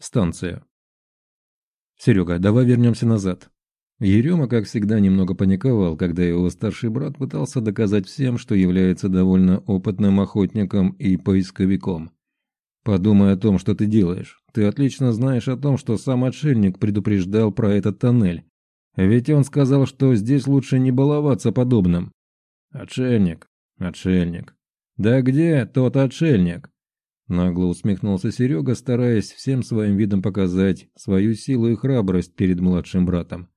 Станция. «Серега, давай вернемся назад». Ерема, как всегда, немного паниковал, когда его старший брат пытался доказать всем, что является довольно опытным охотником и поисковиком. «Подумай о том, что ты делаешь. Ты отлично знаешь о том, что сам отшельник предупреждал про этот тоннель. Ведь он сказал, что здесь лучше не баловаться подобным». «Отшельник, отшельник. Да где тот отшельник?» Нагло усмехнулся Серега, стараясь всем своим видом показать свою силу и храбрость перед младшим братом.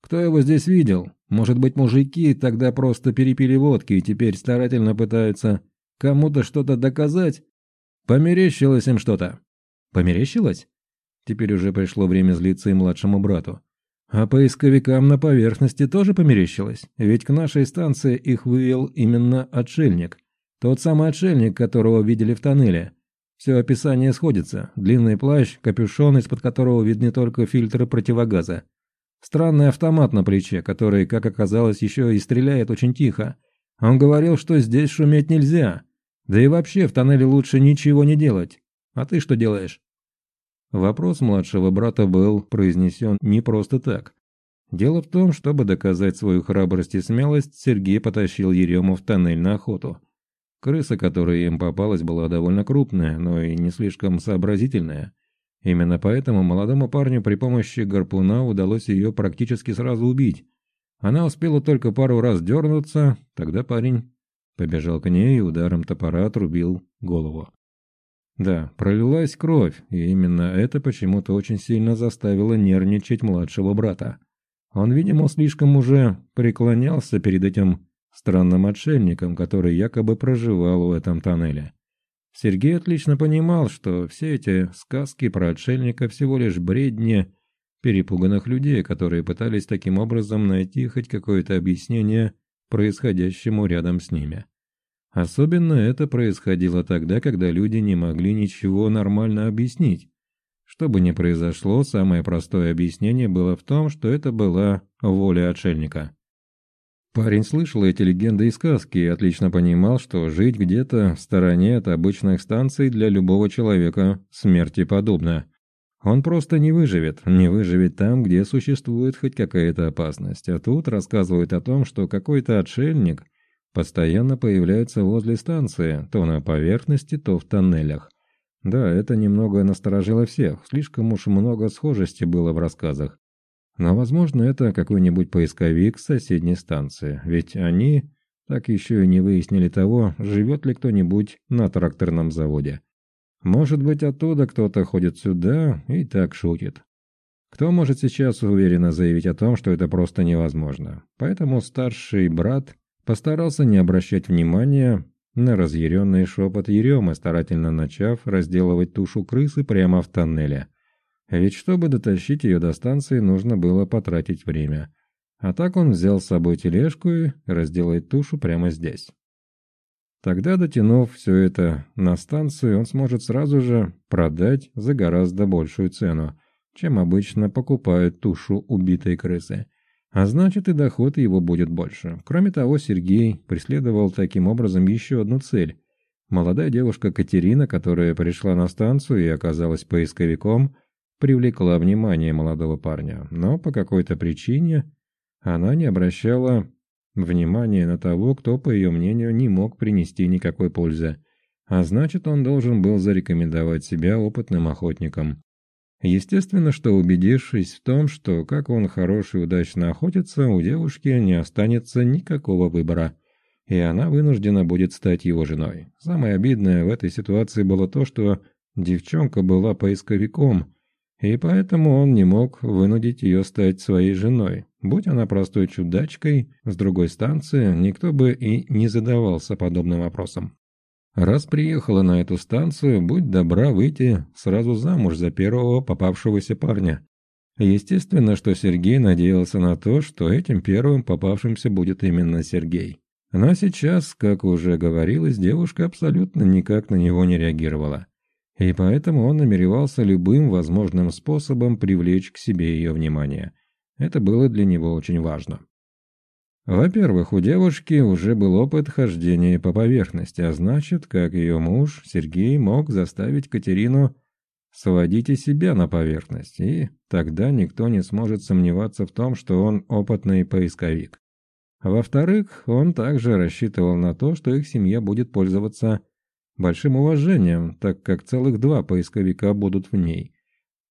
«Кто его здесь видел? Может быть, мужики тогда просто перепили водки и теперь старательно пытаются кому-то что-то доказать? Померещилось им что-то?» «Померещилось?» Теперь уже пришло время злиться и младшему брату. А поисковикам на поверхности тоже померещилось, ведь к нашей станции их вывел именно отшельник. Тот самый отшельник, которого видели в тоннеле. Все описание сходится. Длинный плащ, капюшон, из-под которого видны только фильтры противогаза. Странный автомат на плече, который, как оказалось, еще и стреляет очень тихо. Он говорил, что здесь шуметь нельзя. Да и вообще в тоннеле лучше ничего не делать. А ты что делаешь? Вопрос младшего брата был произнесен не просто так. Дело в том, чтобы доказать свою храбрость и смелость, Сергей потащил Ерему в тоннель на охоту. Крыса, которая им попалась, была довольно крупная, но и не слишком сообразительная. Именно поэтому молодому парню при помощи гарпуна удалось ее практически сразу убить. Она успела только пару раз дернуться, тогда парень побежал к ней и ударом топора отрубил голову. Да, пролилась кровь, и именно это почему-то очень сильно заставило нервничать младшего брата. Он, видимо, слишком уже преклонялся перед этим странным отшельником, который якобы проживал в этом тоннеле. Сергей отлично понимал, что все эти сказки про отшельника всего лишь бредни перепуганных людей, которые пытались таким образом найти хоть какое-то объяснение происходящему рядом с ними. Особенно это происходило тогда, когда люди не могли ничего нормально объяснить. Что бы ни произошло, самое простое объяснение было в том, что это была воля отшельника. Парень слышал эти легенды и сказки и отлично понимал, что жить где-то в стороне от обычных станций для любого человека смерти подобно. Он просто не выживет, не выживет там, где существует хоть какая-то опасность. А тут рассказывают о том, что какой-то отшельник постоянно появляется возле станции, то на поверхности, то в тоннелях. Да, это немного насторожило всех, слишком уж много схожести было в рассказах. Но, возможно, это какой-нибудь поисковик с соседней станции, ведь они так еще и не выяснили того, живет ли кто-нибудь на тракторном заводе. Может быть, оттуда кто-то ходит сюда и так шутит. Кто может сейчас уверенно заявить о том, что это просто невозможно? Поэтому старший брат постарался не обращать внимания на разъяренный шепот Еремы, старательно начав разделывать тушу крысы прямо в тоннеле – ведь чтобы дотащить ее до станции, нужно было потратить время. А так он взял с собой тележку и разделает тушу прямо здесь. Тогда, дотянув все это на станцию, он сможет сразу же продать за гораздо большую цену, чем обычно покупают тушу убитой крысы. А значит и доход его будет больше. Кроме того, Сергей преследовал таким образом еще одну цель. Молодая девушка Катерина, которая пришла на станцию и оказалась поисковиком – привлекла внимание молодого парня, но по какой-то причине она не обращала внимания на того, кто, по ее мнению, не мог принести никакой пользы, а значит, он должен был зарекомендовать себя опытным охотником. Естественно, что убедившись в том, что как он хороший и удачно охотится, у девушки не останется никакого выбора, и она вынуждена будет стать его женой. Самое обидное в этой ситуации было то, что девчонка была поисковиком, и поэтому он не мог вынудить ее стать своей женой. Будь она простой чудачкой с другой станции, никто бы и не задавался подобным вопросом. Раз приехала на эту станцию, будь добра выйти сразу замуж за первого попавшегося парня. Естественно, что Сергей надеялся на то, что этим первым попавшимся будет именно Сергей. Но сейчас, как уже говорилось, девушка абсолютно никак на него не реагировала и поэтому он намеревался любым возможным способом привлечь к себе ее внимание. Это было для него очень важно. Во-первых, у девушки уже был опыт хождения по поверхности, а значит, как ее муж, Сергей, мог заставить Катерину Сводите себя на поверхность, и тогда никто не сможет сомневаться в том, что он опытный поисковик. Во-вторых, он также рассчитывал на то, что их семья будет пользоваться большим уважением, так как целых два поисковика будут в ней.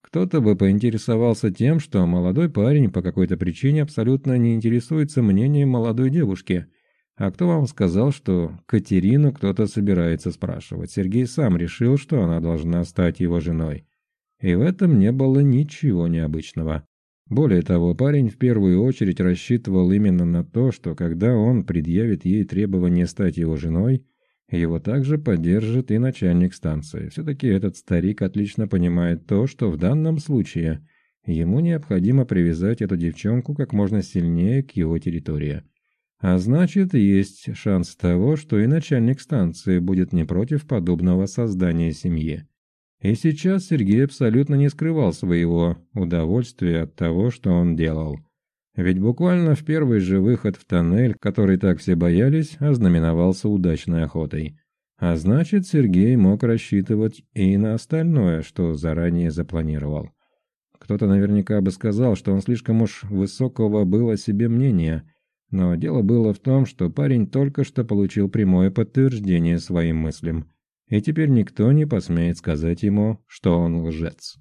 Кто-то бы поинтересовался тем, что молодой парень по какой-то причине абсолютно не интересуется мнением молодой девушки. А кто вам сказал, что Катерину кто-то собирается спрашивать? Сергей сам решил, что она должна стать его женой. И в этом не было ничего необычного. Более того, парень в первую очередь рассчитывал именно на то, что когда он предъявит ей требование стать его женой, его также поддержит и начальник станции. Все-таки этот старик отлично понимает то, что в данном случае ему необходимо привязать эту девчонку как можно сильнее к его территории. А значит, есть шанс того, что и начальник станции будет не против подобного создания семьи. И сейчас Сергей абсолютно не скрывал своего удовольствия от того, что он делал. Ведь буквально в первый же выход в тоннель, который так все боялись, ознаменовался удачной охотой. А значит, Сергей мог рассчитывать и на остальное, что заранее запланировал. Кто-то наверняка бы сказал, что он слишком уж высокого было себе мнения, но дело было в том, что парень только что получил прямое подтверждение своим мыслям и теперь никто не посмеет сказать ему, что он лжец.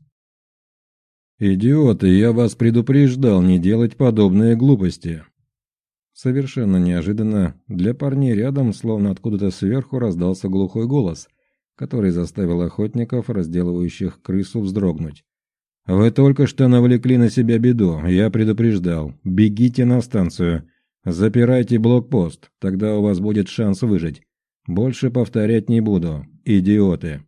«Идиоты, я вас предупреждал не делать подобные глупости!» Совершенно неожиданно для парней рядом, словно откуда-то сверху, раздался глухой голос, который заставил охотников, разделывающих крысу, вздрогнуть. «Вы только что навлекли на себя беду, я предупреждал. Бегите на станцию. Запирайте блокпост, тогда у вас будет шанс выжить. Больше повторять не буду идиоты!»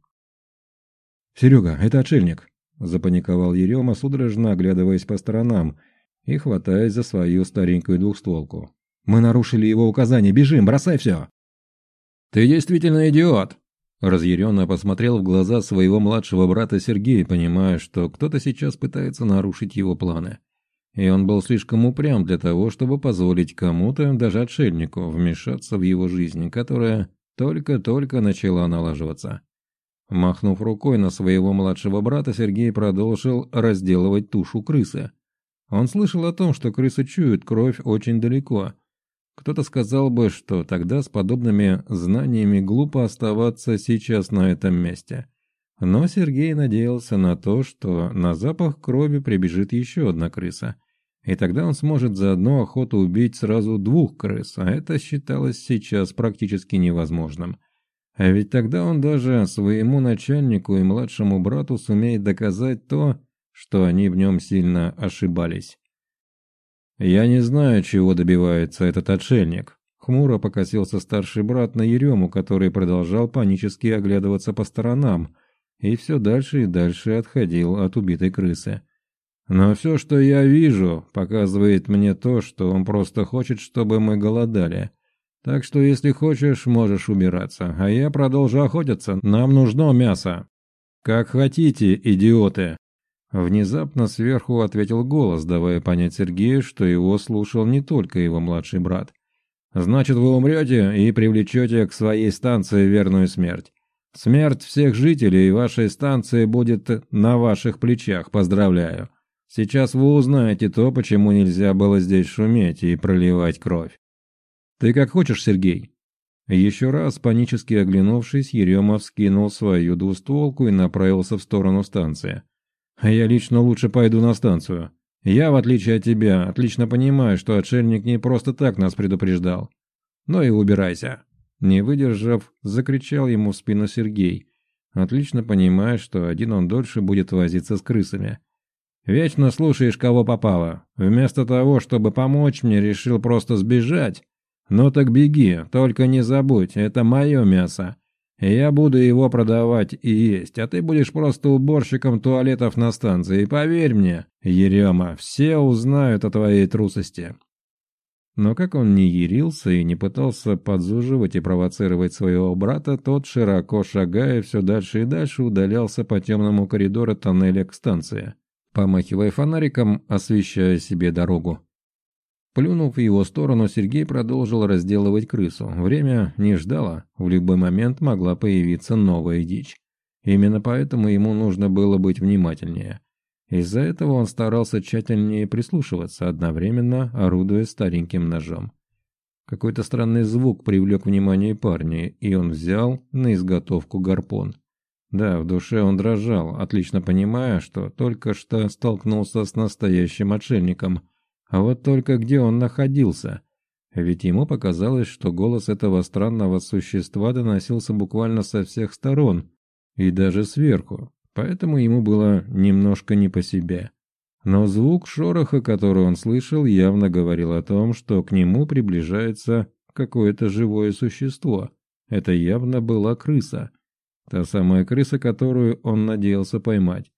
«Серега, это отшельник!» – запаниковал Ерема, судорожно оглядываясь по сторонам и хватаясь за свою старенькую двухстволку. «Мы нарушили его указания! Бежим! Бросай все!» «Ты действительно идиот!» Разъяренно посмотрел в глаза своего младшего брата Сергей, понимая, что кто-то сейчас пытается нарушить его планы. И он был слишком упрям для того, чтобы позволить кому-то, даже отшельнику, вмешаться в его жизнь, которая только-только начала налаживаться. Махнув рукой на своего младшего брата, Сергей продолжил разделывать тушу крысы. Он слышал о том, что крысы чуют кровь очень далеко. Кто-то сказал бы, что тогда с подобными знаниями глупо оставаться сейчас на этом месте. Но Сергей надеялся на то, что на запах крови прибежит еще одна крыса – и тогда он сможет за одну охоту убить сразу двух крыс, а это считалось сейчас практически невозможным. А ведь тогда он даже своему начальнику и младшему брату сумеет доказать то, что они в нем сильно ошибались. «Я не знаю, чего добивается этот отшельник», — хмуро покосился старший брат на Ерему, который продолжал панически оглядываться по сторонам и все дальше и дальше отходил от убитой крысы. Но все, что я вижу, показывает мне то, что он просто хочет, чтобы мы голодали. Так что, если хочешь, можешь убираться, а я продолжу охотиться. Нам нужно мясо. Как хотите, идиоты. Внезапно сверху ответил голос, давая понять Сергею, что его слушал не только его младший брат. «Значит, вы умрете и привлечете к своей станции верную смерть. Смерть всех жителей вашей станции будет на ваших плечах, поздравляю. Сейчас вы узнаете то, почему нельзя было здесь шуметь и проливать кровь. Ты как хочешь, Сергей. Еще раз, панически оглянувшись, Еремов скинул свою двустволку и направился в сторону станции. Я лично лучше пойду на станцию. Я, в отличие от тебя, отлично понимаю, что отшельник не просто так нас предупреждал. Ну и убирайся. Не выдержав, закричал ему в спину Сергей, отлично понимая, что один он дольше будет возиться с крысами. Вечно слушаешь, кого попало. Вместо того, чтобы помочь мне, решил просто сбежать. Ну так беги, только не забудь, это мое мясо. Я буду его продавать и есть, а ты будешь просто уборщиком туалетов на станции. Поверь мне, Ерема, все узнают о твоей трусости. Но как он не ярился и не пытался подзуживать и провоцировать своего брата, тот, широко шагая все дальше и дальше, удалялся по темному коридору тоннеля к станции помахивая фонариком, освещая себе дорогу. Плюнув в его сторону, Сергей продолжил разделывать крысу. Время не ждало, в любой момент могла появиться новая дичь. Именно поэтому ему нужно было быть внимательнее. Из-за этого он старался тщательнее прислушиваться, одновременно орудуя стареньким ножом. Какой-то странный звук привлек внимание парня, и он взял на изготовку гарпун. Да, в душе он дрожал, отлично понимая, что только что столкнулся с настоящим отшельником. А вот только где он находился? Ведь ему показалось, что голос этого странного существа доносился буквально со всех сторон, и даже сверху, поэтому ему было немножко не по себе. Но звук шороха, который он слышал, явно говорил о том, что к нему приближается какое-то живое существо. Это явно была крыса. Та самая крыса, которую он надеялся поймать.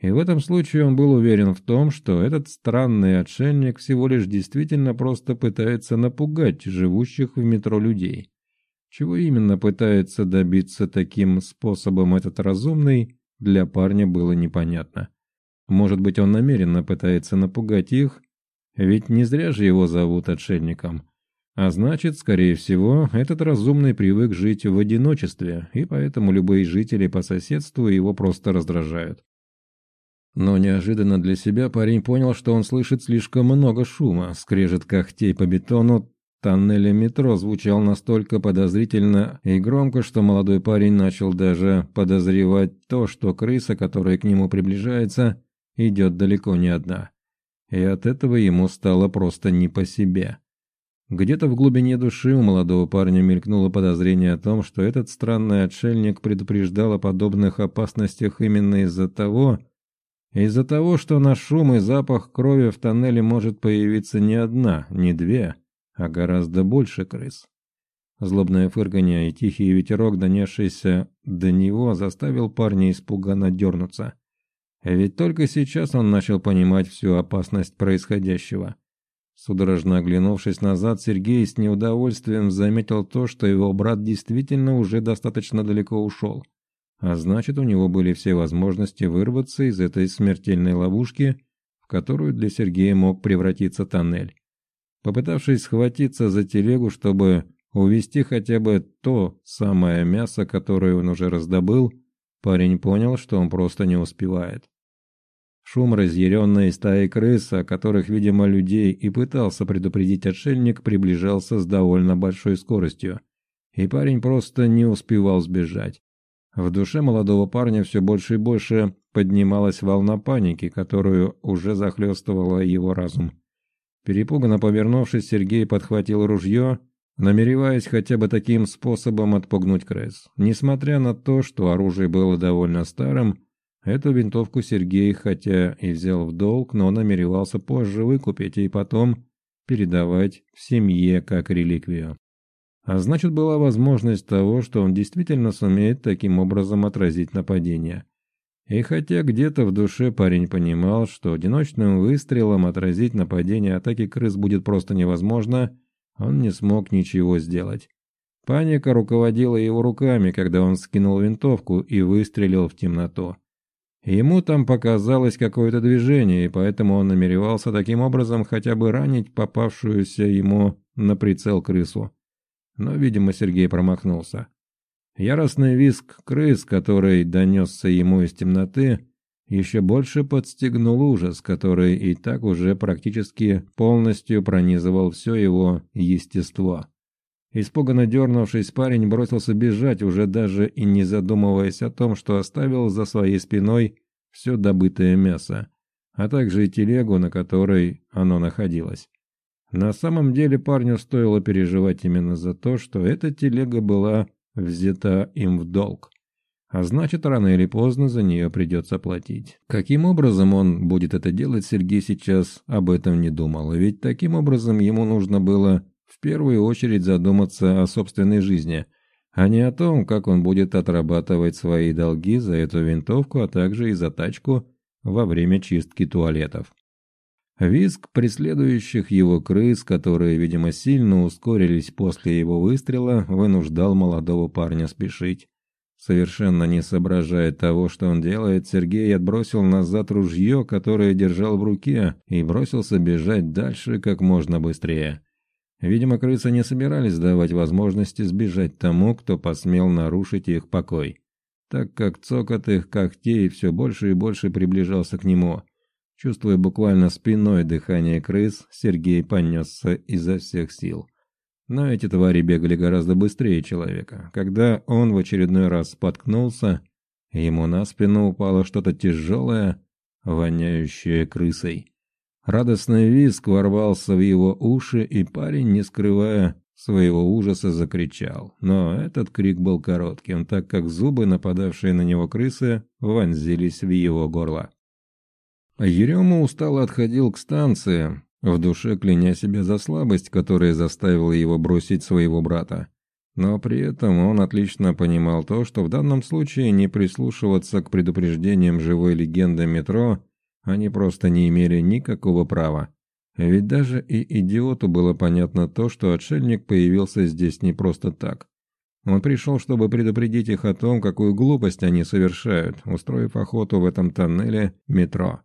И в этом случае он был уверен в том, что этот странный отшельник всего лишь действительно просто пытается напугать живущих в метро людей. Чего именно пытается добиться таким способом этот разумный, для парня было непонятно. Может быть, он намеренно пытается напугать их, ведь не зря же его зовут отшельником. А значит, скорее всего, этот разумный привык жить в одиночестве, и поэтому любые жители по соседству его просто раздражают. Но неожиданно для себя парень понял, что он слышит слишком много шума, скрежет когтей по бетону, тоннеля метро звучал настолько подозрительно и громко, что молодой парень начал даже подозревать то, что крыса, которая к нему приближается, идет далеко не одна. И от этого ему стало просто не по себе. Где-то в глубине души у молодого парня мелькнуло подозрение о том, что этот странный отшельник предупреждал о подобных опасностях именно из-за того, из-за того, что на шум и запах крови в тоннеле может появиться не одна, не две, а гораздо больше крыс. Злобное фырканье и тихий ветерок, донесшийся до него, заставил парня испуганно дернуться. Ведь только сейчас он начал понимать всю опасность происходящего. Судорожно оглянувшись назад, Сергей с неудовольствием заметил то, что его брат действительно уже достаточно далеко ушел. А значит, у него были все возможности вырваться из этой смертельной ловушки, в которую для Сергея мог превратиться тоннель. Попытавшись схватиться за телегу, чтобы увести хотя бы то самое мясо, которое он уже раздобыл, парень понял, что он просто не успевает. Шум разъяренной стаи крыс, о которых, видимо, людей и пытался предупредить отшельник, приближался с довольно большой скоростью, и парень просто не успевал сбежать. В душе молодого парня все больше и больше поднималась волна паники, которую уже захлестывала его разум. Перепуганно повернувшись, Сергей подхватил ружье, намереваясь хотя бы таким способом отпугнуть крыс. Несмотря на то, что оружие было довольно старым, Эту винтовку Сергей, хотя и взял в долг, но намеревался позже выкупить и потом передавать в семье как реликвию. А значит, была возможность того, что он действительно сумеет таким образом отразить нападение. И хотя где-то в душе парень понимал, что одиночным выстрелом отразить нападение атаки крыс будет просто невозможно, он не смог ничего сделать. Паника руководила его руками, когда он скинул винтовку и выстрелил в темноту. Ему там показалось какое-то движение, и поэтому он намеревался таким образом хотя бы ранить попавшуюся ему на прицел крысу. Но, видимо, Сергей промахнулся. Яростный визг крыс, который донесся ему из темноты, еще больше подстегнул ужас, который и так уже практически полностью пронизывал все его естество. Испуганно дернувшись, парень бросился бежать, уже даже и не задумываясь о том, что оставил за своей спиной все добытое мясо, а также и телегу, на которой оно находилось. На самом деле парню стоило переживать именно за то, что эта телега была взята им в долг. А значит, рано или поздно за нее придется платить. Каким образом он будет это делать, Сергей сейчас об этом не думал. Ведь таким образом ему нужно было в первую очередь задуматься о собственной жизни, а не о том, как он будет отрабатывать свои долги за эту винтовку, а также и за тачку во время чистки туалетов. Визг преследующих его крыс, которые, видимо, сильно ускорились после его выстрела, вынуждал молодого парня спешить. Совершенно не соображая того, что он делает, Сергей отбросил назад ружье, которое держал в руке, и бросился бежать дальше как можно быстрее. Видимо, крысы не собирались давать возможности сбежать тому, кто посмел нарушить их покой. так как цокот их когтей все больше и больше приближался к нему. Чувствуя буквально спиной дыхание крыс, Сергей понесся изо всех сил. Но эти твари бегали гораздо быстрее человека. Когда он в очередной раз споткнулся, ему на спину упало что-то тяжелое, воняющее крысой. Радостный визг ворвался в его уши, и парень, не скрывая своего ужаса, закричал. Но этот крик был коротким, так как зубы, нападавшие на него крысы, вонзились в его горло. Ерема устало отходил к станции, в душе кляня себя за слабость, которая заставила его бросить своего брата. Но при этом он отлично понимал то, что в данном случае не прислушиваться к предупреждениям живой легенды метро они просто не имели никакого права. Ведь даже и идиоту было понятно то, что отшельник появился здесь не просто так. Он пришел, чтобы предупредить их о том, какую глупость они совершают, устроив охоту в этом тоннеле метро.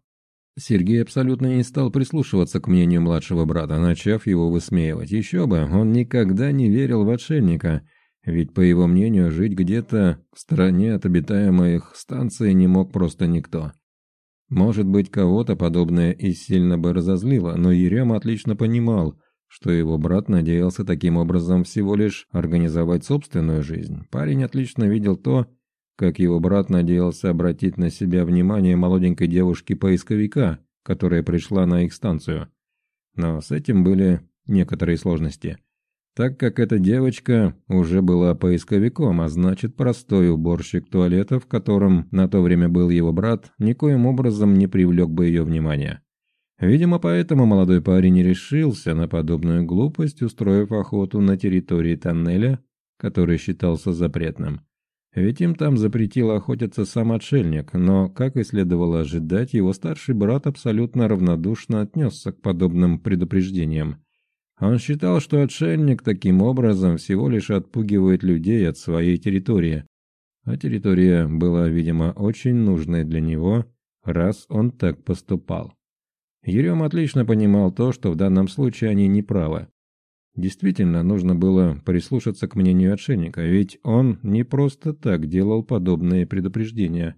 Сергей абсолютно не стал прислушиваться к мнению младшего брата, начав его высмеивать. Еще бы, он никогда не верил в отшельника, ведь, по его мнению, жить где-то в стороне от обитаемых станций не мог просто никто. Может быть, кого-то подобное и сильно бы разозлило, но Ерема отлично понимал, что его брат надеялся таким образом всего лишь организовать собственную жизнь. Парень отлично видел то, как его брат надеялся обратить на себя внимание молоденькой девушки-поисковика, которая пришла на их станцию. Но с этим были некоторые сложности так как эта девочка уже была поисковиком, а значит простой уборщик туалета, в котором на то время был его брат, никоим образом не привлек бы ее внимания. Видимо, поэтому молодой парень не решился на подобную глупость, устроив охоту на территории тоннеля, который считался запретным. Ведь им там запретил охотиться сам отшельник, но, как и следовало ожидать, его старший брат абсолютно равнодушно отнесся к подобным предупреждениям. Он считал, что отшельник таким образом всего лишь отпугивает людей от своей территории. А территория была, видимо, очень нужной для него, раз он так поступал. Ерем отлично понимал то, что в данном случае они не правы. Действительно, нужно было прислушаться к мнению отшельника, ведь он не просто так делал подобные предупреждения.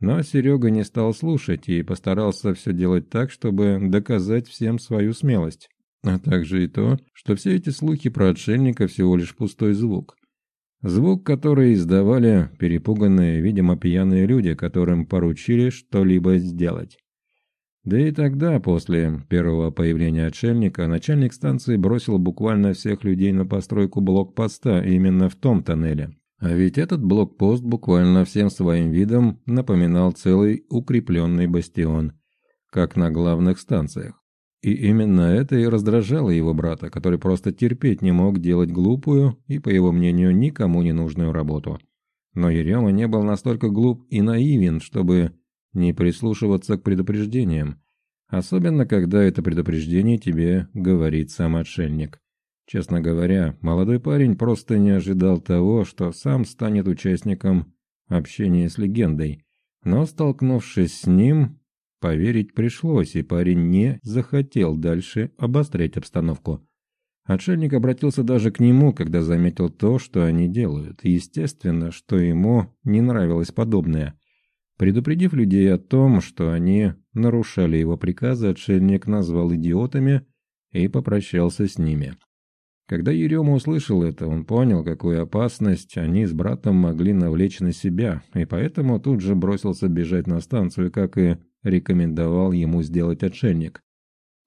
Но Серега не стал слушать и постарался все делать так, чтобы доказать всем свою смелость а также и то, что все эти слухи про отшельника всего лишь пустой звук. Звук, который издавали перепуганные, видимо, пьяные люди, которым поручили что-либо сделать. Да и тогда, после первого появления отшельника, начальник станции бросил буквально всех людей на постройку блокпоста именно в том тоннеле. А ведь этот блокпост буквально всем своим видом напоминал целый укрепленный бастион, как на главных станциях. И именно это и раздражало его брата, который просто терпеть не мог делать глупую и, по его мнению, никому не нужную работу. Но Ерема не был настолько глуп и наивен, чтобы не прислушиваться к предупреждениям, особенно когда это предупреждение тебе говорит сам отшельник. Честно говоря, молодой парень просто не ожидал того, что сам станет участником общения с легендой, но, столкнувшись с ним, Поверить пришлось, и парень не захотел дальше обострять обстановку. Отшельник обратился даже к нему, когда заметил то, что они делают. Естественно, что ему не нравилось подобное. Предупредив людей о том, что они нарушали его приказы, отшельник назвал идиотами и попрощался с ними. Когда Ерема услышал это, он понял, какую опасность они с братом могли навлечь на себя, и поэтому тут же бросился бежать на станцию, как и рекомендовал ему сделать отшельник.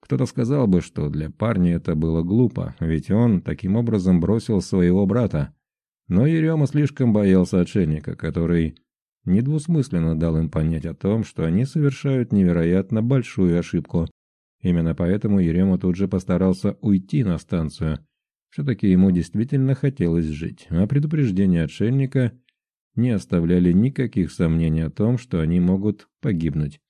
Кто-то сказал бы, что для парня это было глупо, ведь он таким образом бросил своего брата. Но Ерема слишком боялся отшельника, который недвусмысленно дал им понять о том, что они совершают невероятно большую ошибку. Именно поэтому Ерема тут же постарался уйти на станцию. Все-таки ему действительно хотелось жить, а предупреждения отшельника не оставляли никаких сомнений о том, что они могут погибнуть.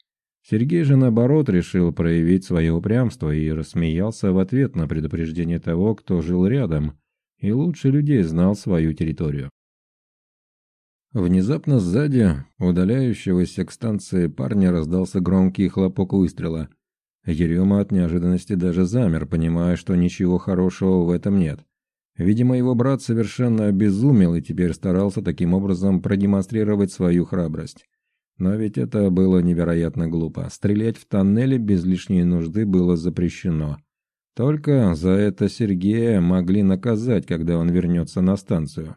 Сергей же, наоборот, решил проявить свое упрямство и рассмеялся в ответ на предупреждение того, кто жил рядом и лучше людей знал свою территорию. Внезапно сзади удаляющегося к станции парня раздался громкий хлопок выстрела. Ерема от неожиданности даже замер, понимая, что ничего хорошего в этом нет. Видимо, его брат совершенно обезумел и теперь старался таким образом продемонстрировать свою храбрость. Но ведь это было невероятно глупо. Стрелять в тоннеле без лишней нужды было запрещено. Только за это Сергея могли наказать, когда он вернется на станцию.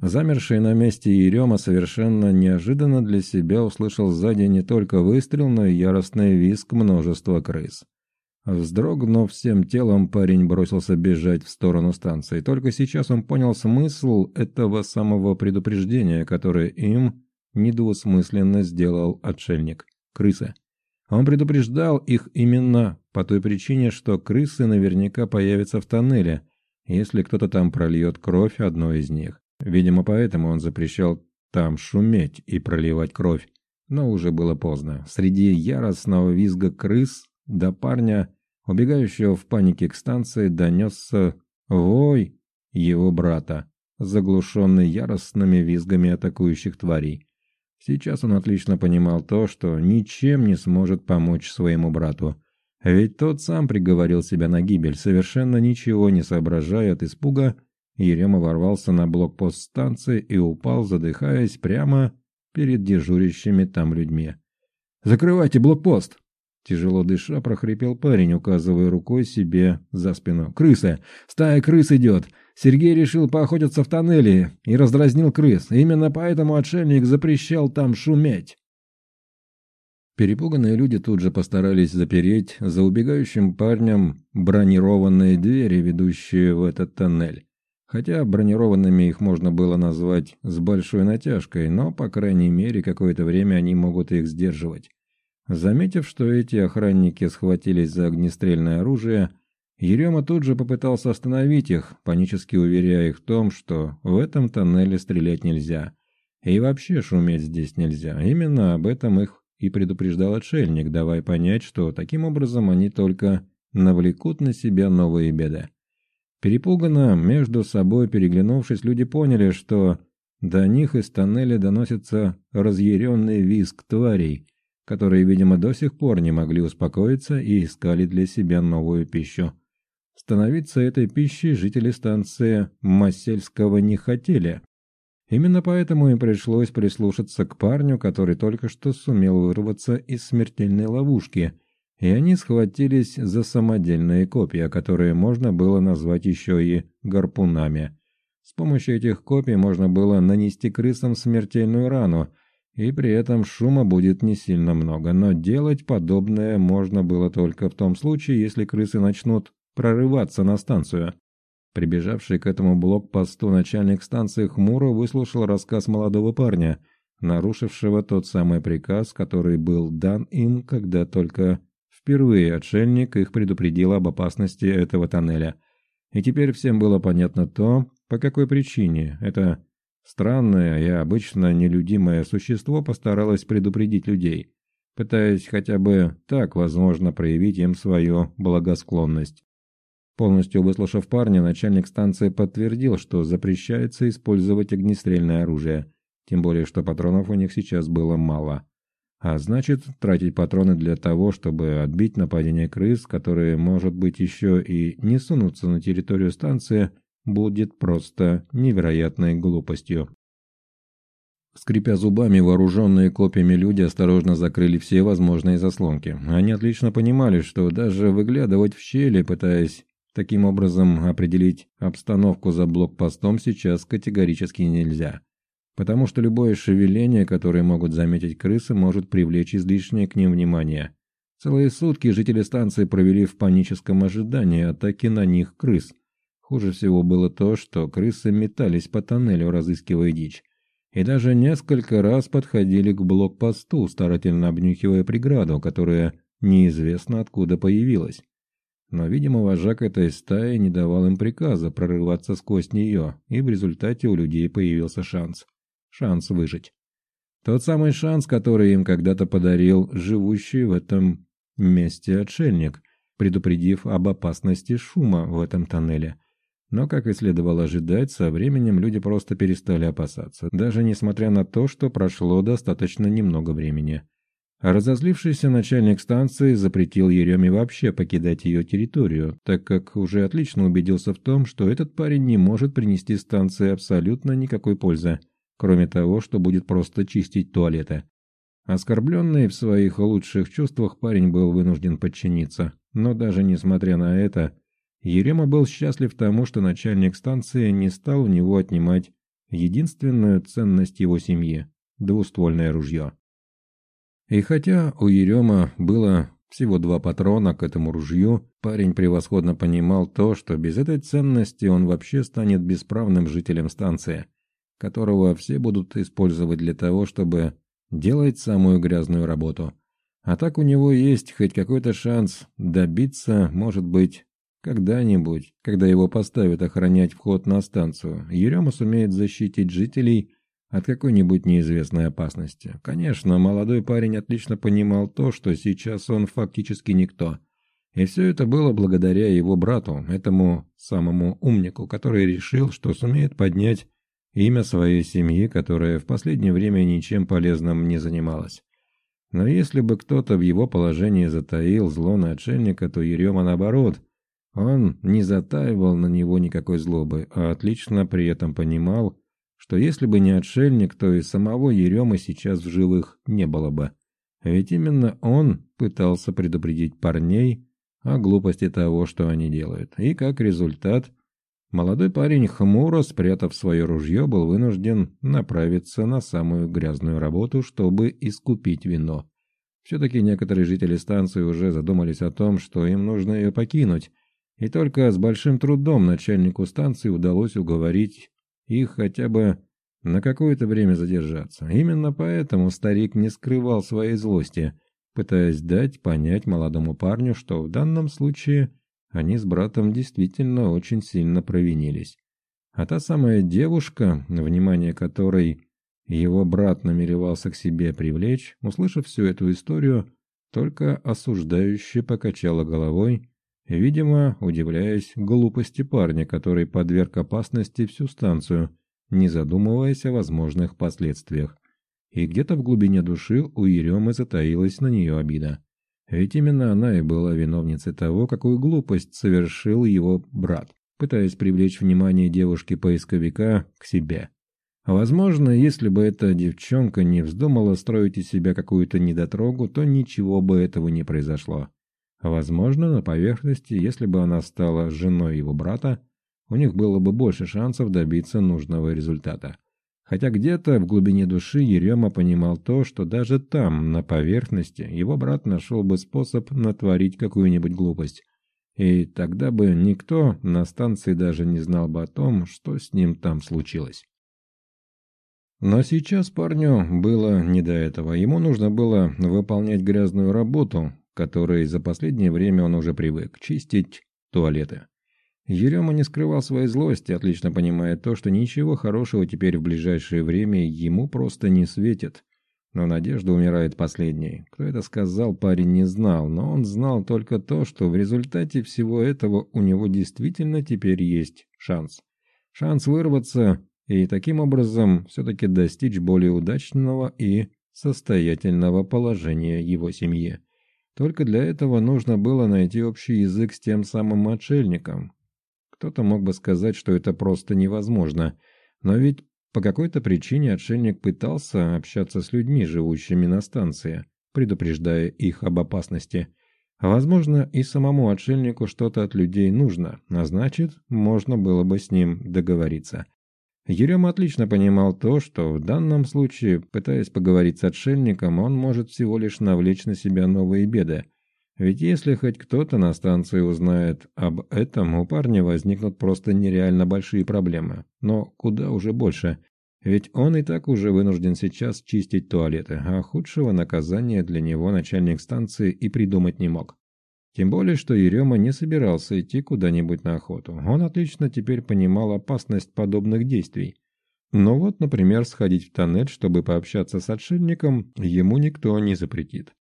Замерший на месте Ерема совершенно неожиданно для себя услышал сзади не только выстрел, но и яростный визг множества крыс. Вздрогнув всем телом, парень бросился бежать в сторону станции. Только сейчас он понял смысл этого самого предупреждения, которое им недвусмысленно сделал отшельник. Крысы. Он предупреждал их именно по той причине, что крысы наверняка появятся в тоннеле, если кто-то там прольет кровь одной из них. Видимо, поэтому он запрещал там шуметь и проливать кровь. Но уже было поздно. Среди яростного визга крыс до парня убегающего в панике к станции, донесся вой его брата, заглушенный яростными визгами атакующих тварей. Сейчас он отлично понимал то, что ничем не сможет помочь своему брату. Ведь тот сам приговорил себя на гибель, совершенно ничего не соображая от испуга, Ерема ворвался на блокпост станции и упал, задыхаясь прямо перед дежурящими там людьми. «Закрывайте блокпост!» Тяжело дыша, прохрипел парень, указывая рукой себе за спину. «Крыса! Стая крыс идет! Сергей решил поохотиться в тоннеле и раздразнил крыс. Именно поэтому отшельник запрещал там шуметь». Перепуганные люди тут же постарались запереть за убегающим парнем бронированные двери, ведущие в этот тоннель. Хотя бронированными их можно было назвать с большой натяжкой, но, по крайней мере, какое-то время они могут их сдерживать. Заметив, что эти охранники схватились за огнестрельное оружие, Ерема тут же попытался остановить их, панически уверяя их в том, что в этом тоннеле стрелять нельзя. И вообще шуметь здесь нельзя. Именно об этом их и предупреждал отшельник, давая понять, что таким образом они только навлекут на себя новые беды. Перепуганно, между собой переглянувшись, люди поняли, что до них из тоннеля доносится разъяренный визг тварей, которые, видимо, до сих пор не могли успокоиться и искали для себя новую пищу. Становиться этой пищей жители станции Массельского не хотели. Именно поэтому им пришлось прислушаться к парню, который только что сумел вырваться из смертельной ловушки, и они схватились за самодельные копья, которые можно было назвать еще и гарпунами. С помощью этих копий можно было нанести крысам смертельную рану – и при этом шума будет не сильно много, но делать подобное можно было только в том случае, если крысы начнут прорываться на станцию. Прибежавший к этому блокпосту начальник станции хмуро выслушал рассказ молодого парня, нарушившего тот самый приказ, который был дан им, когда только впервые отшельник их предупредил об опасности этого тоннеля. И теперь всем было понятно то, по какой причине это Странное и обычно нелюдимое существо постаралось предупредить людей, пытаясь хотя бы так, возможно, проявить им свою благосклонность. Полностью выслушав парня, начальник станции подтвердил, что запрещается использовать огнестрельное оружие, тем более что патронов у них сейчас было мало. А значит, тратить патроны для того, чтобы отбить нападение крыс, которые, может быть, еще и не сунутся на территорию станции – будет просто невероятной глупостью. Скрипя зубами, вооруженные копьями люди осторожно закрыли все возможные заслонки. Они отлично понимали, что даже выглядывать в щели, пытаясь таким образом определить обстановку за блокпостом, сейчас категорически нельзя. Потому что любое шевеление, которое могут заметить крысы, может привлечь излишнее к ним внимание. Целые сутки жители станции провели в паническом ожидании атаки на них крыс – Хуже всего было то, что крысы метались по тоннелю, разыскивая дичь. И даже несколько раз подходили к блокпосту, старательно обнюхивая преграду, которая неизвестно откуда появилась. Но, видимо, вожак этой стаи не давал им приказа прорываться сквозь нее, и в результате у людей появился шанс. Шанс выжить. Тот самый шанс, который им когда-то подарил живущий в этом месте отшельник, предупредив об опасности шума в этом тоннеле – но, как и следовало ожидать, со временем люди просто перестали опасаться, даже несмотря на то, что прошло достаточно немного времени. Разозлившийся начальник станции запретил Ереме вообще покидать ее территорию, так как уже отлично убедился в том, что этот парень не может принести станции абсолютно никакой пользы, кроме того, что будет просто чистить туалеты. Оскорбленный в своих лучших чувствах парень был вынужден подчиниться, но даже несмотря на это, Ерема был счастлив тому, что начальник станции не стал у него отнимать единственную ценность его семьи – двуствольное ружье. И хотя у Ерема было всего два патрона к этому ружью, парень превосходно понимал то, что без этой ценности он вообще станет бесправным жителем станции, которого все будут использовать для того, чтобы делать самую грязную работу. А так у него есть хоть какой-то шанс добиться, может быть, когда-нибудь, когда его поставят охранять вход на станцию, Ерема сумеет защитить жителей от какой-нибудь неизвестной опасности. Конечно, молодой парень отлично понимал то, что сейчас он фактически никто. И все это было благодаря его брату, этому самому умнику, который решил, что сумеет поднять имя своей семьи, которая в последнее время ничем полезным не занималась. Но если бы кто-то в его положении затаил зло на отшельника, то Ерема наоборот, он не затаивал на него никакой злобы, а отлично при этом понимал, что если бы не отшельник, то и самого Еремы сейчас в живых не было бы. Ведь именно он пытался предупредить парней о глупости того, что они делают. И как результат, молодой парень, хмуро спрятав свое ружье, был вынужден направиться на самую грязную работу, чтобы искупить вино. Все-таки некоторые жители станции уже задумались о том, что им нужно ее покинуть, и только с большим трудом начальнику станции удалось уговорить их хотя бы на какое-то время задержаться. Именно поэтому старик не скрывал своей злости, пытаясь дать понять молодому парню, что в данном случае они с братом действительно очень сильно провинились. А та самая девушка, внимание которой его брат намеревался к себе привлечь, услышав всю эту историю, только осуждающе покачала головой, видимо, удивляясь глупости парня, который подверг опасности всю станцию, не задумываясь о возможных последствиях. И где-то в глубине души у Еремы затаилась на нее обида. Ведь именно она и была виновницей того, какую глупость совершил его брат, пытаясь привлечь внимание девушки-поисковика к себе. Возможно, если бы эта девчонка не вздумала строить из себя какую-то недотрогу, то ничего бы этого не произошло. Возможно, на поверхности, если бы она стала женой его брата, у них было бы больше шансов добиться нужного результата. Хотя где-то в глубине души Ерема понимал то, что даже там, на поверхности, его брат нашел бы способ натворить какую-нибудь глупость. И тогда бы никто на станции даже не знал бы о том, что с ним там случилось. Но сейчас парню было не до этого. Ему нужно было выполнять грязную работу, которой за последнее время он уже привык – чистить туалеты. Ерема не скрывал своей злости, отлично понимая то, что ничего хорошего теперь в ближайшее время ему просто не светит. Но надежда умирает последней. Кто это сказал, парень не знал, но он знал только то, что в результате всего этого у него действительно теперь есть шанс. Шанс вырваться и таким образом все-таки достичь более удачного и состоятельного положения его семьи. Только для этого нужно было найти общий язык с тем самым отшельником, кто-то мог бы сказать, что это просто невозможно, но ведь по какой-то причине отшельник пытался общаться с людьми, живущими на станции, предупреждая их об опасности. возможно, и самому отшельнику что-то от людей нужно, а значит, можно было бы с ним договориться. Ерема отлично понимал то, что в данном случае, пытаясь поговорить с отшельником, он может всего лишь навлечь на себя новые беды – ведь если хоть кто-то на станции узнает об этом, у парня возникнут просто нереально большие проблемы. Но куда уже больше. Ведь он и так уже вынужден сейчас чистить туалеты, а худшего наказания для него начальник станции и придумать не мог. Тем более, что Ерема не собирался идти куда-нибудь на охоту. Он отлично теперь понимал опасность подобных действий. Но вот, например, сходить в тоннель, чтобы пообщаться с отшельником, ему никто не запретит.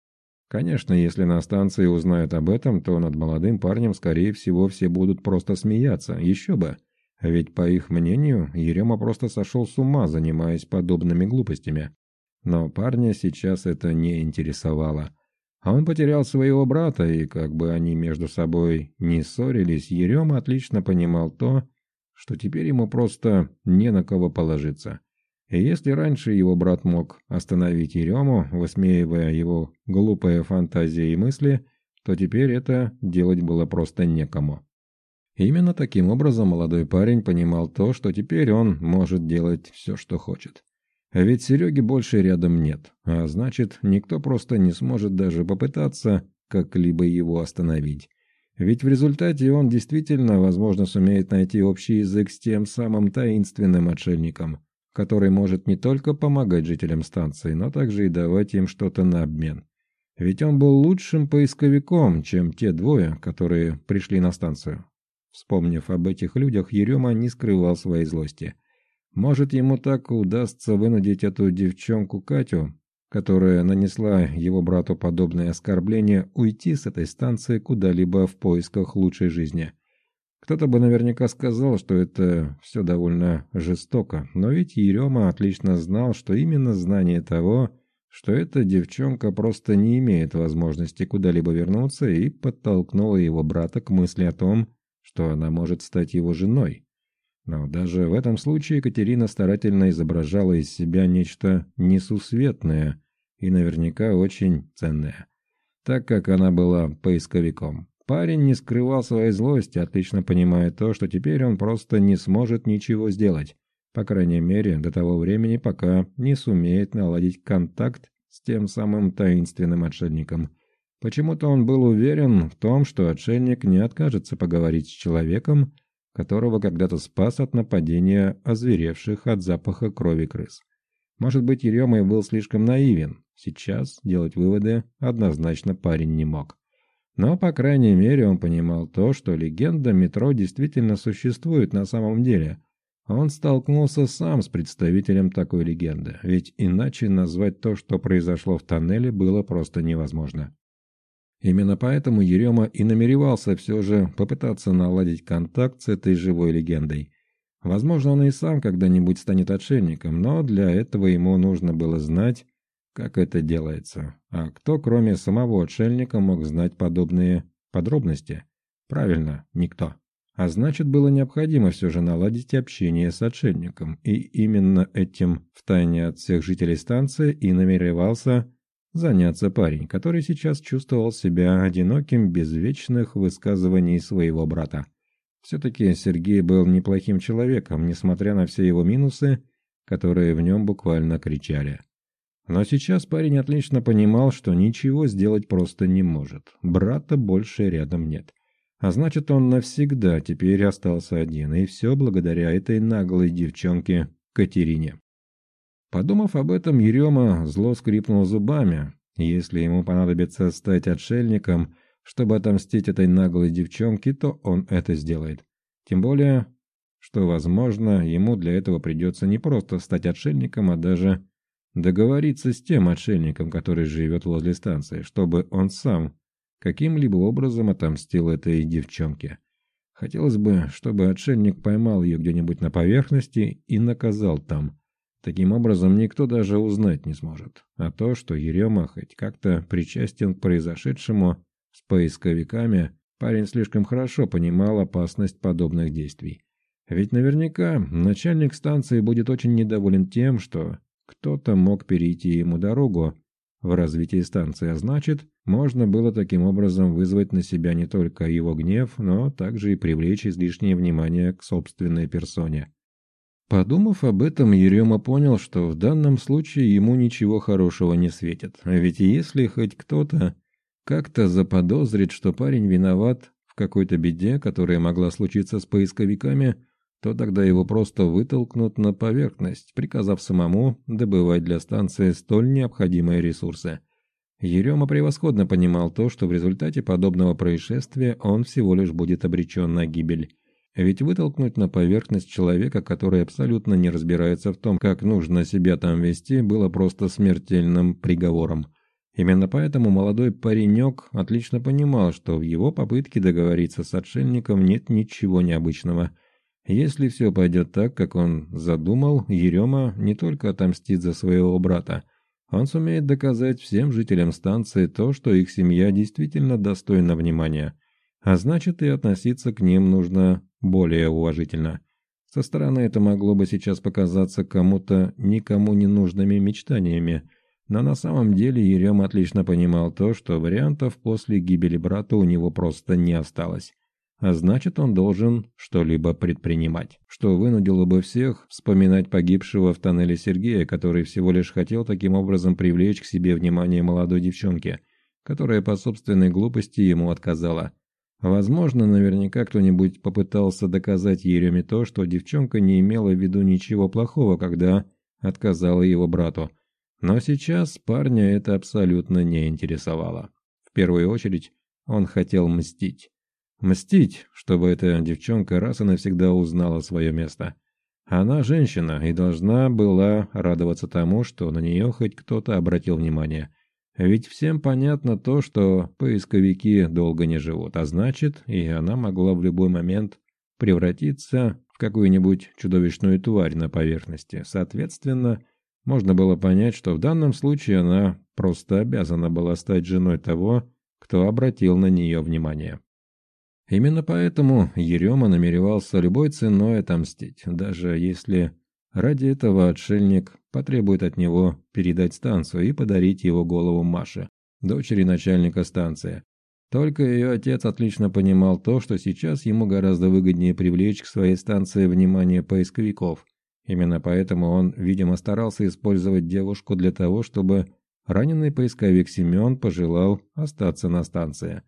Конечно, если на станции узнают об этом, то над молодым парнем, скорее всего, все будут просто смеяться. Еще бы. Ведь, по их мнению, Ерема просто сошел с ума, занимаясь подобными глупостями. Но парня сейчас это не интересовало. А он потерял своего брата, и как бы они между собой не ссорились, Ерема отлично понимал то, что теперь ему просто не на кого положиться. И если раньше его брат мог остановить Ерему, высмеивая его глупые фантазии и мысли, то теперь это делать было просто некому. Именно таким образом молодой парень понимал то, что теперь он может делать все, что хочет. Ведь Сереги больше рядом нет, а значит, никто просто не сможет даже попытаться как-либо его остановить. Ведь в результате он действительно, возможно, сумеет найти общий язык с тем самым таинственным отшельником, который может не только помогать жителям станции, но также и давать им что-то на обмен. Ведь он был лучшим поисковиком, чем те двое, которые пришли на станцию. Вспомнив об этих людях, Ерема не скрывал своей злости. Может, ему так удастся вынудить эту девчонку Катю, которая нанесла его брату подобное оскорбление, уйти с этой станции куда-либо в поисках лучшей жизни. Кто-то бы наверняка сказал, что это все довольно жестоко, но ведь Ерема отлично знал, что именно знание того, что эта девчонка просто не имеет возможности куда-либо вернуться, и подтолкнуло его брата к мысли о том, что она может стать его женой. Но даже в этом случае Екатерина старательно изображала из себя нечто несусветное и наверняка очень ценное, так как она была поисковиком. Парень не скрывал своей злости, отлично понимая то, что теперь он просто не сможет ничего сделать, по крайней мере, до того времени, пока не сумеет наладить контакт с тем самым таинственным отшельником. Почему-то он был уверен в том, что отшельник не откажется поговорить с человеком, которого когда-то спас от нападения озверевших от запаха крови крыс. Может быть, Ерема был слишком наивен. Сейчас делать выводы однозначно парень не мог. Но, по крайней мере, он понимал то, что легенда метро действительно существует на самом деле. Он столкнулся сам с представителем такой легенды, ведь иначе назвать то, что произошло в тоннеле, было просто невозможно. Именно поэтому Ерема и намеревался все же попытаться наладить контакт с этой живой легендой. Возможно, он и сам когда-нибудь станет отшельником, но для этого ему нужно было знать, как это делается. А кто, кроме самого отшельника, мог знать подобные подробности? Правильно, никто. А значит, было необходимо все же наладить общение с отшельником, и именно этим втайне от всех жителей станции и намеревался заняться парень, который сейчас чувствовал себя одиноким без вечных высказываний своего брата. Все-таки Сергей был неплохим человеком, несмотря на все его минусы, которые в нем буквально кричали. Но сейчас парень отлично понимал, что ничего сделать просто не может. Брата больше рядом нет. А значит, он навсегда теперь остался один, и все благодаря этой наглой девчонке Катерине. Подумав об этом, Ерема зло скрипнул зубами. Если ему понадобится стать отшельником, чтобы отомстить этой наглой девчонке, то он это сделает. Тем более, что, возможно, ему для этого придется не просто стать отшельником, а даже договориться с тем отшельником, который живет возле станции, чтобы он сам каким-либо образом отомстил этой девчонке. Хотелось бы, чтобы отшельник поймал ее где-нибудь на поверхности и наказал там. Таким образом, никто даже узнать не сможет. А то, что Ерема хоть как-то причастен к произошедшему с поисковиками, парень слишком хорошо понимал опасность подобных действий. Ведь наверняка начальник станции будет очень недоволен тем, что кто-то мог перейти ему дорогу в развитии станции, а значит, можно было таким образом вызвать на себя не только его гнев, но также и привлечь излишнее внимание к собственной персоне. Подумав об этом, Ерема понял, что в данном случае ему ничего хорошего не светит. Ведь если хоть кто-то как-то заподозрит, что парень виноват в какой-то беде, которая могла случиться с поисковиками, то тогда его просто вытолкнут на поверхность, приказав самому добывать для станции столь необходимые ресурсы. Ерема превосходно понимал то, что в результате подобного происшествия он всего лишь будет обречен на гибель. Ведь вытолкнуть на поверхность человека, который абсолютно не разбирается в том, как нужно себя там вести, было просто смертельным приговором. Именно поэтому молодой паренек отлично понимал, что в его попытке договориться с отшельником нет ничего необычного – если все пойдет так, как он задумал, Ерема не только отомстит за своего брата, Он сумеет доказать всем жителям станции то, что их семья действительно достойна внимания, а значит и относиться к ним нужно более уважительно. Со стороны это могло бы сейчас показаться кому-то никому не нужными мечтаниями, но на самом деле Ерем отлично понимал то, что вариантов после гибели брата у него просто не осталось. А значит, он должен что-либо предпринимать, что вынудило бы всех вспоминать погибшего в тоннеле Сергея, который всего лишь хотел таким образом привлечь к себе внимание молодой девчонки, которая по собственной глупости ему отказала. Возможно, наверняка кто-нибудь попытался доказать Ереме то, что девчонка не имела в виду ничего плохого, когда отказала его брату. Но сейчас парня это абсолютно не интересовало. В первую очередь, он хотел мстить. Мстить, чтобы эта девчонка раз и навсегда узнала свое место. Она женщина и должна была радоваться тому, что на нее хоть кто-то обратил внимание. Ведь всем понятно то, что поисковики долго не живут, а значит, и она могла в любой момент превратиться в какую-нибудь чудовищную тварь на поверхности. Соответственно, можно было понять, что в данном случае она просто обязана была стать женой того, кто обратил на нее внимание. Именно поэтому Ерема намеревался любой ценой отомстить, даже если Ради этого отшельник потребует от него передать станцию и подарить его голову Маше, дочери начальника станции. Только ее отец отлично понимал то, что сейчас ему гораздо выгоднее привлечь к своей станции внимание поисковиков. Именно поэтому он, видимо, старался использовать девушку для того, чтобы раненый поисковик Семен пожелал остаться на станции.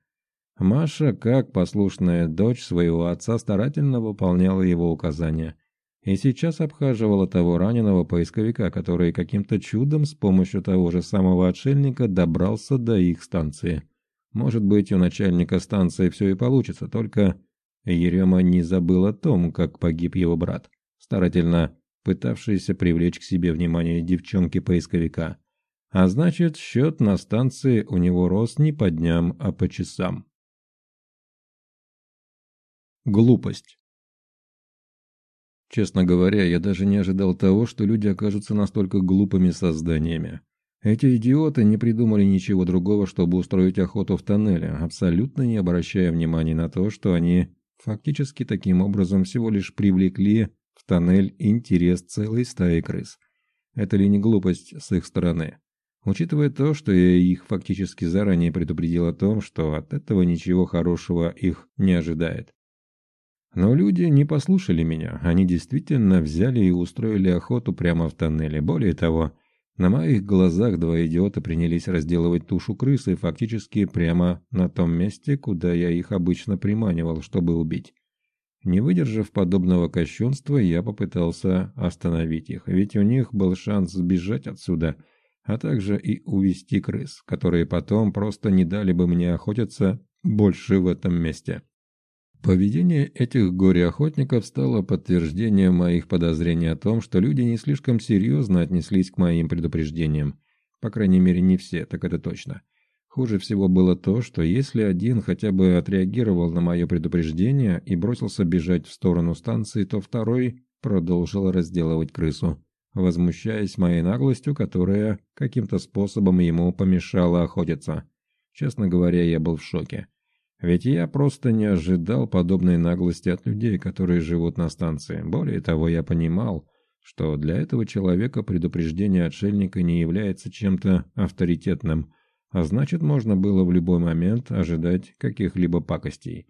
Маша, как послушная дочь своего отца, старательно выполняла его указания – и сейчас обхаживала того раненого поисковика, который каким-то чудом с помощью того же самого отшельника добрался до их станции. Может быть, у начальника станции все и получится, только Ерема не забыл о том, как погиб его брат, старательно пытавшийся привлечь к себе внимание девчонки-поисковика. А значит, счет на станции у него рос не по дням, а по часам. Глупость. Честно говоря, я даже не ожидал того, что люди окажутся настолько глупыми созданиями. Эти идиоты не придумали ничего другого, чтобы устроить охоту в тоннеле, абсолютно не обращая внимания на то, что они фактически таким образом всего лишь привлекли в тоннель интерес целой стаи крыс. Это ли не глупость с их стороны? Учитывая то, что я их фактически заранее предупредил о том, что от этого ничего хорошего их не ожидает. Но люди не послушали меня, они действительно взяли и устроили охоту прямо в тоннеле. Более того, на моих глазах два идиота принялись разделывать тушу крысы фактически прямо на том месте, куда я их обычно приманивал, чтобы убить. Не выдержав подобного кощунства, я попытался остановить их, ведь у них был шанс сбежать отсюда, а также и увести крыс, которые потом просто не дали бы мне охотиться больше в этом месте. Поведение этих горе-охотников стало подтверждением моих подозрений о том, что люди не слишком серьезно отнеслись к моим предупреждениям. По крайней мере, не все, так это точно. Хуже всего было то, что если один хотя бы отреагировал на мое предупреждение и бросился бежать в сторону станции, то второй продолжил разделывать крысу, возмущаясь моей наглостью, которая каким-то способом ему помешала охотиться. Честно говоря, я был в шоке. Ведь я просто не ожидал подобной наглости от людей, которые живут на станции. Более того, я понимал, что для этого человека предупреждение отшельника не является чем-то авторитетным, а значит, можно было в любой момент ожидать каких-либо пакостей.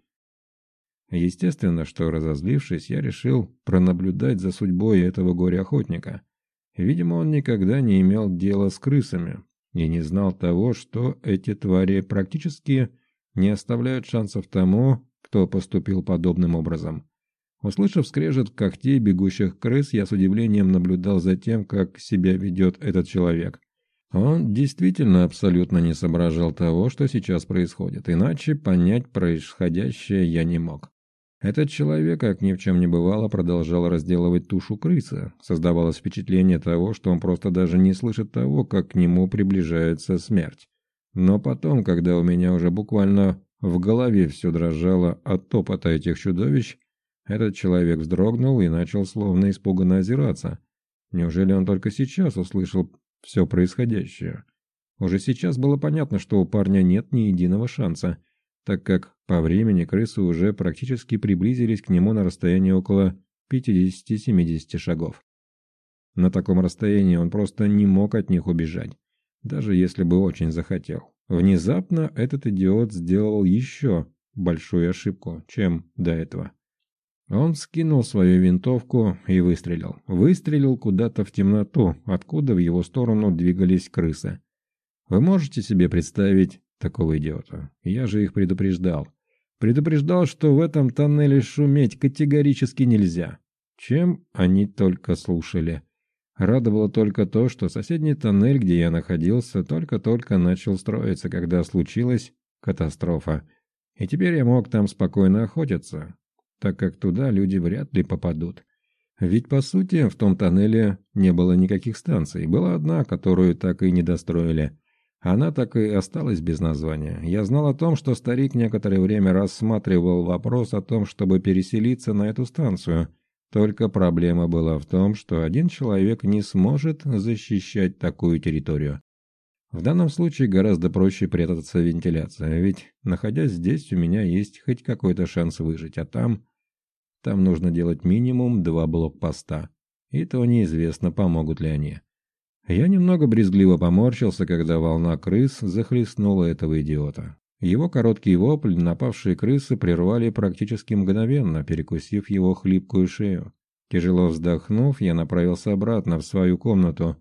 Естественно, что разозлившись, я решил пронаблюдать за судьбой этого горе-охотника. Видимо, он никогда не имел дела с крысами и не знал того, что эти твари практически не оставляют шансов тому, кто поступил подобным образом. Услышав скрежет когтей бегущих крыс, я с удивлением наблюдал за тем, как себя ведет этот человек. Он действительно абсолютно не соображал того, что сейчас происходит, иначе понять происходящее я не мог. Этот человек, как ни в чем не бывало, продолжал разделывать тушу крысы. Создавалось впечатление того, что он просто даже не слышит того, как к нему приближается смерть. Но потом, когда у меня уже буквально в голове все дрожало от топота этих чудовищ, этот человек вздрогнул и начал словно испуганно озираться. Неужели он только сейчас услышал все происходящее. Уже сейчас было понятно, что у парня нет ни единого шанса, так как по времени крысы уже практически приблизились к нему на расстоянии около 50-70 шагов. На таком расстоянии он просто не мог от них убежать, даже если бы очень захотел. Внезапно этот идиот сделал еще большую ошибку, чем до этого. Он скинул свою винтовку и выстрелил. Выстрелил куда-то в темноту, откуда в его сторону двигались крысы. Вы можете себе представить такого идиота? Я же их предупреждал. Предупреждал, что в этом тоннеле шуметь категорически нельзя. Чем они только слушали. Радовало только то, что соседний тоннель, где я находился, только-только начал строиться, когда случилась катастрофа. И теперь я мог там спокойно охотиться, так как туда люди вряд ли попадут. Ведь, по сути, в том тоннеле не было никаких станций. Была одна, которую так и не достроили. Она так и осталась без названия. Я знал о том, что старик некоторое время рассматривал вопрос о том, чтобы переселиться на эту станцию. Только проблема была в том, что один человек не сможет защищать такую территорию. В данном случае гораздо проще прятаться в вентиляции, ведь, находясь здесь, у меня есть хоть какой-то шанс выжить, а там... Там нужно делать минимум два блокпоста. И то неизвестно, помогут ли они. Я немного брезгливо поморщился, когда волна крыс захлестнула этого идиота. Его короткий вопль напавшие крысы прервали практически мгновенно, перекусив его хлипкую шею. Тяжело вздохнув, я направился обратно в свою комнату.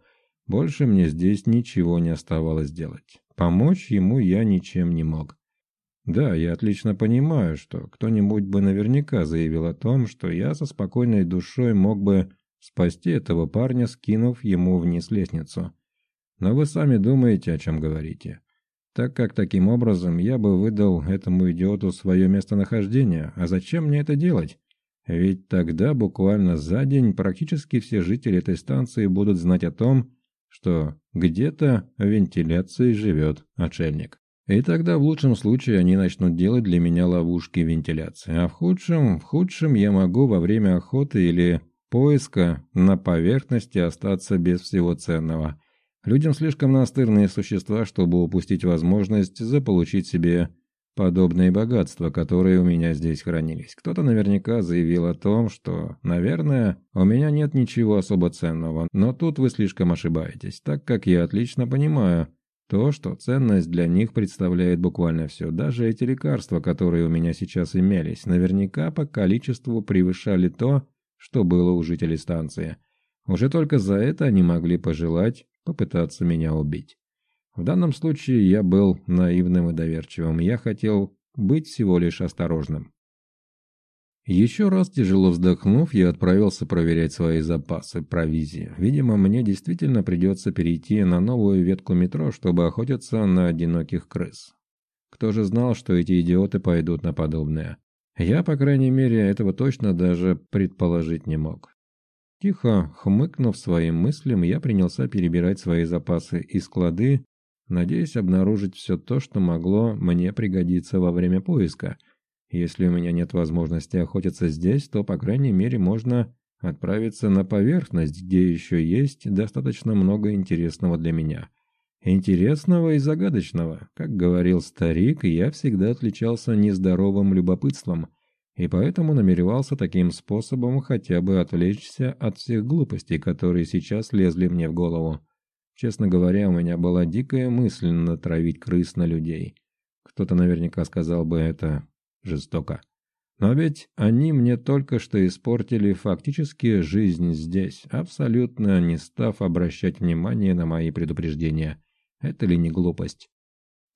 Больше мне здесь ничего не оставалось делать. Помочь ему я ничем не мог. Да, я отлично понимаю, что кто-нибудь бы наверняка заявил о том, что я со спокойной душой мог бы спасти этого парня, скинув ему вниз лестницу. Но вы сами думаете, о чем говорите. Так как таким образом я бы выдал этому идиоту свое местонахождение, а зачем мне это делать? Ведь тогда буквально за день практически все жители этой станции будут знать о том, что где-то в вентиляции живет отшельник. И тогда в лучшем случае они начнут делать для меня ловушки вентиляции, а в худшем, в худшем я могу во время охоты или поиска на поверхности остаться без всего ценного. Людям слишком настырные существа, чтобы упустить возможность заполучить себе подобные богатства, которые у меня здесь хранились. Кто-то наверняка заявил о том, что, наверное, у меня нет ничего особо ценного, но тут вы слишком ошибаетесь, так как я отлично понимаю, то, что ценность для них представляет буквально все. Даже эти лекарства, которые у меня сейчас имелись, наверняка по количеству превышали то, что было у жителей станции. Уже только за это они могли пожелать попытаться меня убить. В данном случае я был наивным и доверчивым. Я хотел быть всего лишь осторожным. Еще раз тяжело вздохнув, я отправился проверять свои запасы провизии. Видимо, мне действительно придется перейти на новую ветку метро, чтобы охотиться на одиноких крыс. Кто же знал, что эти идиоты пойдут на подобное? Я, по крайней мере, этого точно даже предположить не мог. Тихо хмыкнув своим мыслям, я принялся перебирать свои запасы и склады, надеясь обнаружить все то, что могло мне пригодиться во время поиска – если у меня нет возможности охотиться здесь, то, по крайней мере, можно отправиться на поверхность, где еще есть достаточно много интересного для меня. Интересного и загадочного. Как говорил старик, я всегда отличался нездоровым любопытством, и поэтому намеревался таким способом хотя бы отвлечься от всех глупостей, которые сейчас лезли мне в голову. Честно говоря, у меня была дикая мысль натравить крыс на людей. Кто-то наверняка сказал бы это жестоко. Но ведь они мне только что испортили фактически жизнь здесь, абсолютно не став обращать внимание на мои предупреждения. Это ли не глупость?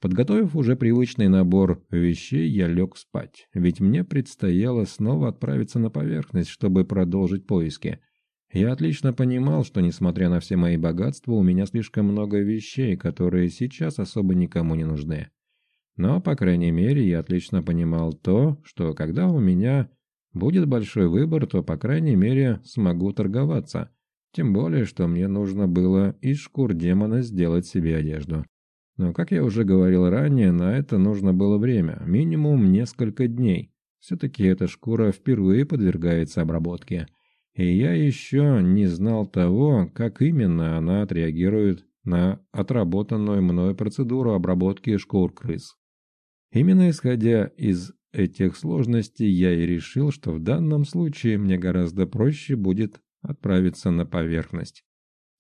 Подготовив уже привычный набор вещей, я лег спать, ведь мне предстояло снова отправиться на поверхность, чтобы продолжить поиски. Я отлично понимал, что, несмотря на все мои богатства, у меня слишком много вещей, которые сейчас особо никому не нужны. Но, по крайней мере, я отлично понимал то, что когда у меня будет большой выбор, то, по крайней мере, смогу торговаться. Тем более, что мне нужно было из шкур демона сделать себе одежду. Но, как я уже говорил ранее, на это нужно было время, минимум несколько дней. Все-таки эта шкура впервые подвергается обработке. И я еще не знал того, как именно она отреагирует на отработанную мной процедуру обработки шкур крыс. Именно исходя из этих сложностей я и решил, что в данном случае мне гораздо проще будет отправиться на поверхность.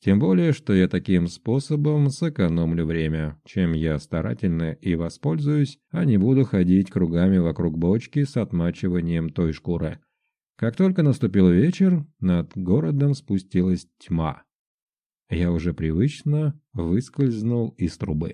Тем более, что я таким способом сэкономлю время, чем я старательно и воспользуюсь, а не буду ходить кругами вокруг бочки с отмачиванием той шкуры. Как только наступил вечер, над городом спустилась тьма. Я уже привычно выскользнул из трубы.